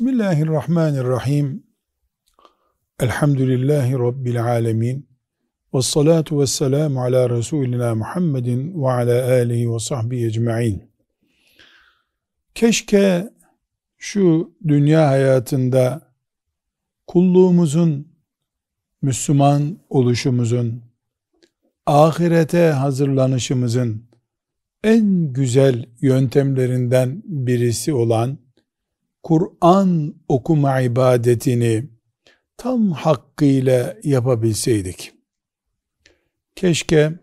Bismillahirrahmanirrahim. Elhamdülillahi Rabbil alemin. Ve salatu ve selamu ala Resulina Muhammedin ve ala alihi ve sahbihi ecma'in. Keşke şu dünya hayatında kulluğumuzun, Müslüman oluşumuzun, ahirete hazırlanışımızın en güzel yöntemlerinden birisi olan Kur'an okuma ibadetini tam hakkıyla yapabilseydik. Keşke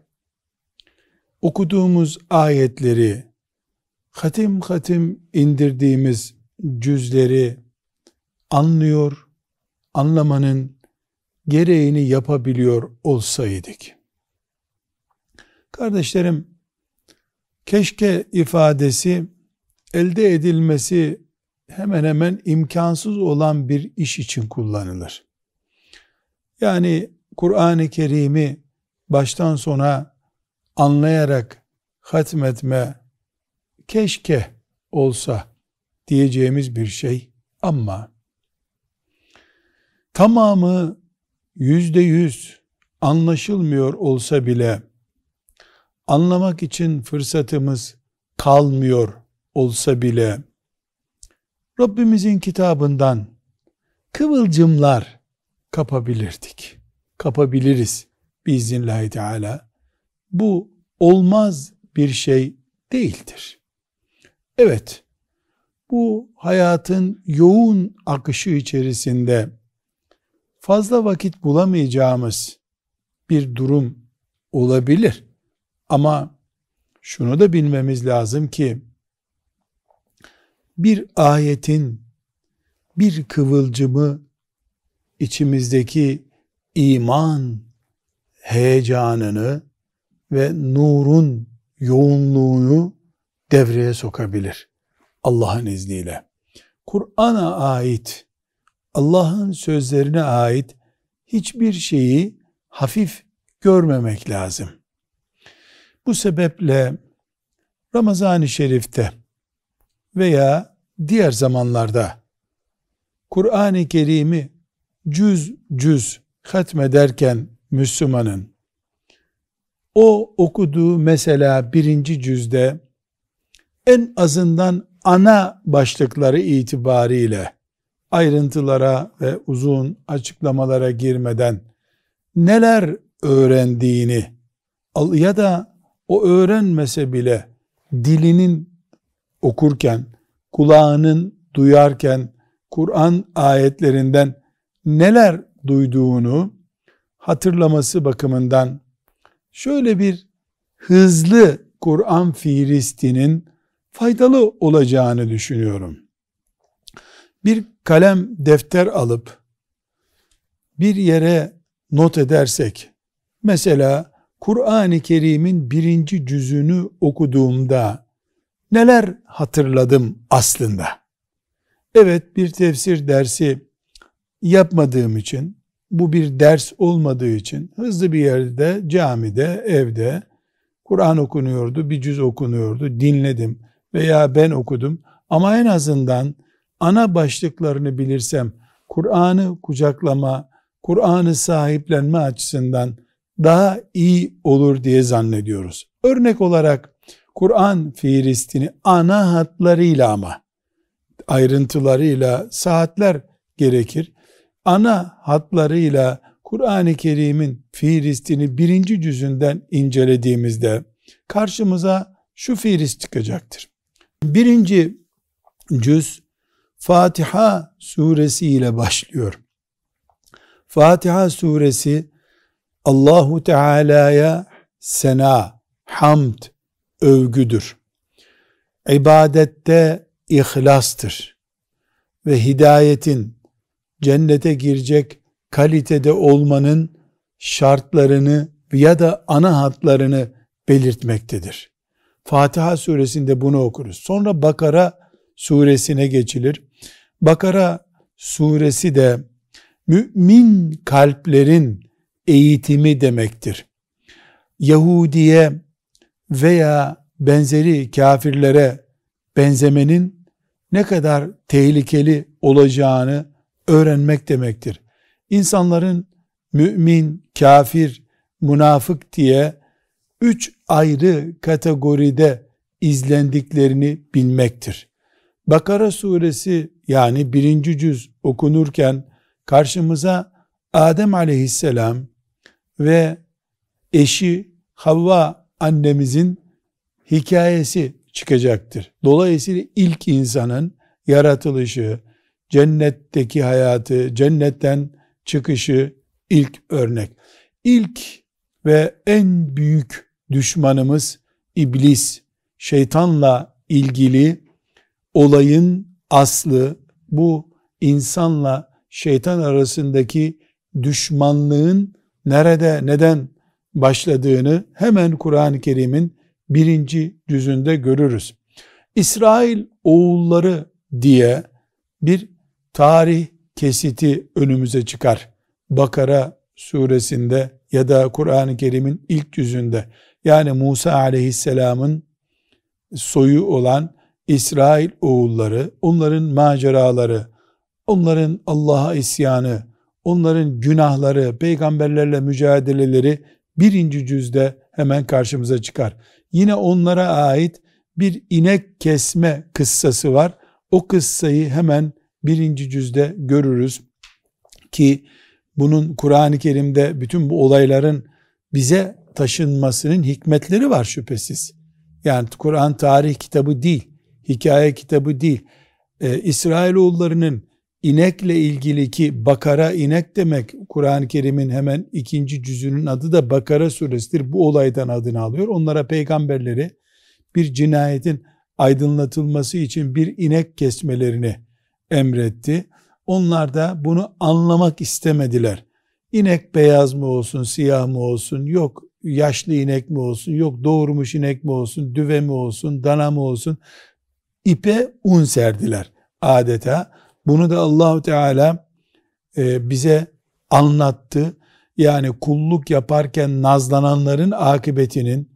okuduğumuz ayetleri, hatim hatim indirdiğimiz cüzleri anlıyor, anlamanın gereğini yapabiliyor olsaydık. Kardeşlerim, keşke ifadesi elde edilmesi hemen hemen imkansız olan bir iş için kullanılır. Yani Kur'an-ı Kerim'i baştan sona anlayarak hatmetme keşke olsa diyeceğimiz bir şey ama tamamı yüzde yüz anlaşılmıyor olsa bile anlamak için fırsatımız kalmıyor olsa bile Rabbimizin kitabından kıvılcımlar kapabilirdik. Kapabiliriz biiznillahü teala. Bu olmaz bir şey değildir. Evet, bu hayatın yoğun akışı içerisinde fazla vakit bulamayacağımız bir durum olabilir. Ama şunu da bilmemiz lazım ki bir ayetin bir kıvılcımı içimizdeki iman heyecanını ve nurun yoğunluğunu devreye sokabilir. Allah'ın izniyle. Kur'an'a ait, Allah'ın sözlerine ait hiçbir şeyi hafif görmemek lazım. Bu sebeple Ramazan-ı Şerif'te veya diğer zamanlarda. Kur'an-ı Kerim'i cüz cüz hatmederken Müslümanın o okuduğu mesela birinci cüzde en azından ana başlıkları itibariyle ayrıntılara ve uzun açıklamalara girmeden neler öğrendiğini ya da o öğrenmese bile dilinin okurken, kulağının duyarken Kur'an ayetlerinden neler duyduğunu hatırlaması bakımından şöyle bir hızlı Kur'an fiilistinin faydalı olacağını düşünüyorum. Bir kalem defter alıp bir yere not edersek, mesela Kur'an-ı Kerim'in birinci cüzünü okuduğumda neler hatırladım aslında? Evet bir tefsir dersi yapmadığım için, bu bir ders olmadığı için hızlı bir yerde, camide, evde Kur'an okunuyordu, bir cüz okunuyordu, dinledim veya ben okudum. Ama en azından ana başlıklarını bilirsem, Kur'an'ı kucaklama, Kur'an'ı sahiplenme açısından daha iyi olur diye zannediyoruz. Örnek olarak Kur'an fiilistini ana hatlarıyla ama ayrıntılarıyla saatler gerekir. Ana hatlarıyla Kur'an-ı Kerim'in fiilistini birinci cüzünden incelediğimizde karşımıza şu fiilist çıkacaktır. Birinci cüz Fatiha suresi ile başlıyor. Fatiha suresi Allahu Teala'ya sena, hamd, övgüdür. İbadette ihlastır. Ve hidayetin cennete girecek kalitede olmanın şartlarını ya da ana hatlarını belirtmektedir. Fatiha suresinde bunu okuruz. Sonra Bakara suresine geçilir. Bakara suresi de mümin kalplerin eğitimi demektir. Yahudiye veya benzeri kafirlere benzemenin ne kadar tehlikeli olacağını öğrenmek demektir. İnsanların mümin, kafir, münafık diye üç ayrı kategoride izlendiklerini bilmektir. Bakara suresi yani birinci cüz okunurken karşımıza Adem aleyhisselam ve eşi Havva annemizin hikayesi çıkacaktır. Dolayısıyla ilk insanın yaratılışı, cennetteki hayatı, cennetten çıkışı ilk örnek. İlk ve en büyük düşmanımız iblis, şeytanla ilgili olayın aslı bu insanla şeytan arasındaki düşmanlığın nerede, neden başladığını hemen Kur'an-ı Kerim'in birinci cüzünde görürüz. İsrail oğulları diye bir tarih kesiti önümüze çıkar. Bakara suresinde ya da Kur'an-ı Kerim'in ilk yüzünde yani Musa aleyhisselamın soyu olan İsrail oğulları, onların maceraları, onların Allah'a isyanı, onların günahları, peygamberlerle mücadeleleri birinci cüzde hemen karşımıza çıkar. Yine onlara ait bir inek kesme kıssası var. O kıssayı hemen birinci cüzde görürüz ki bunun Kur'an-ı Kerim'de bütün bu olayların bize taşınmasının hikmetleri var şüphesiz. Yani Kur'an tarih kitabı değil, hikaye kitabı değil. Ee, İsrailoğullarının inekle ilgili ki Bakara inek demek Kur'an-ı Kerim'in hemen ikinci cüzünün adı da Bakara suresidir. Bu olaydan adını alıyor. Onlara peygamberleri bir cinayetin aydınlatılması için bir inek kesmelerini emretti. Onlar da bunu anlamak istemediler. İnek beyaz mı olsun, siyah mı olsun, yok yaşlı inek mi olsun, yok doğurmuş inek mi olsun, düve mi olsun, dana mı olsun, ipe un serdiler adeta. Bunu da Allahu Teala e, bize anlattı. Yani kulluk yaparken nazlananların akıbetinin,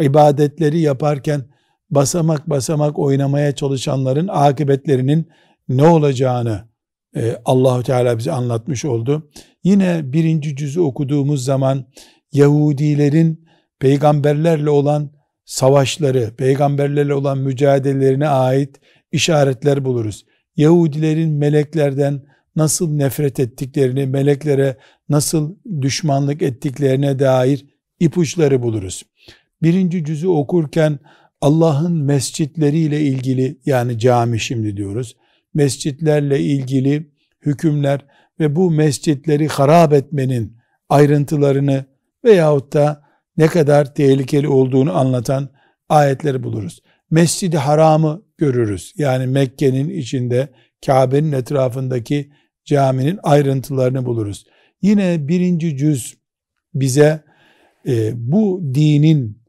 ibadetleri yaparken basamak basamak oynamaya çalışanların akıbetlerinin ne olacağını e, Allahu Teala bize anlatmış oldu. Yine birinci cüzü okuduğumuz zaman Yahudilerin peygamberlerle olan savaşları, peygamberlerle olan mücadelelerine ait işaretler buluruz. Yahudilerin meleklerden nasıl nefret ettiklerini, meleklere nasıl düşmanlık ettiklerine dair ipuçları buluruz. Birinci cüzü okurken Allah'ın mescitleriyle ilgili yani cami şimdi diyoruz. Mescitlerle ilgili hükümler ve bu mescitleri harap etmenin ayrıntılarını veyahut da ne kadar tehlikeli olduğunu anlatan ayetleri buluruz. Mescidi Haram'ı görürüz. Yani Mekke'nin içinde Kabe'nin etrafındaki caminin ayrıntılarını buluruz. Yine birinci cüz bize e, bu dinin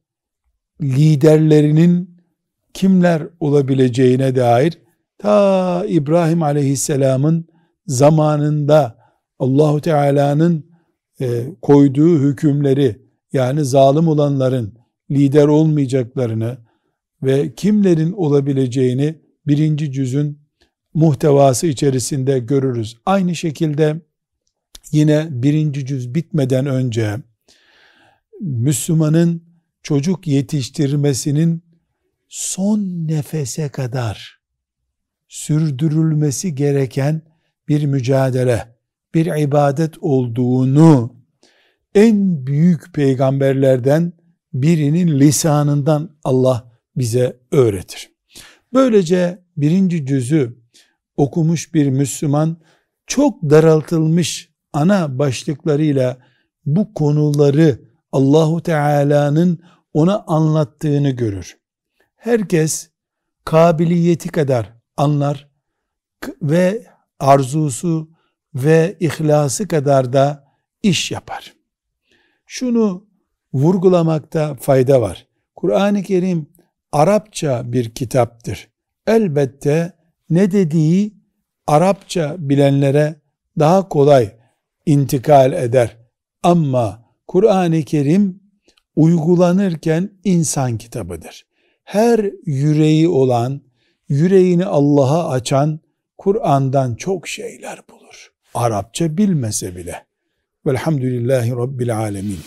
liderlerinin kimler olabileceğine dair ta İbrahim Aleyhisselam'ın zamanında Allahu Teala'nın e, koyduğu hükümleri yani zalim olanların lider olmayacaklarını ve kimlerin olabileceğini birinci cüzün muhtevası içerisinde görürüz. Aynı şekilde yine birinci cüz bitmeden önce Müslümanın çocuk yetiştirmesinin son nefese kadar sürdürülmesi gereken bir mücadele, bir ibadet olduğunu en büyük peygamberlerden birinin lisanından Allah bize öğretir. Böylece birinci cüzü okumuş bir Müslüman çok daraltılmış ana başlıklarıyla bu konuları Allahu Teala'nın ona anlattığını görür. Herkes kabiliyeti kadar anlar ve arzusu ve ihlası kadar da iş yapar. Şunu vurgulamakta fayda var. Kur'an-ı Kerim Arapça bir kitaptır. Elbette ne dediği Arapça bilenlere daha kolay intikal eder. Ama Kur'an-ı Kerim uygulanırken insan kitabıdır. Her yüreği olan, yüreğini Allah'a açan Kur'an'dan çok şeyler bulur. Arapça bilmese bile. Velhamdülillahi Rabbil Alemin.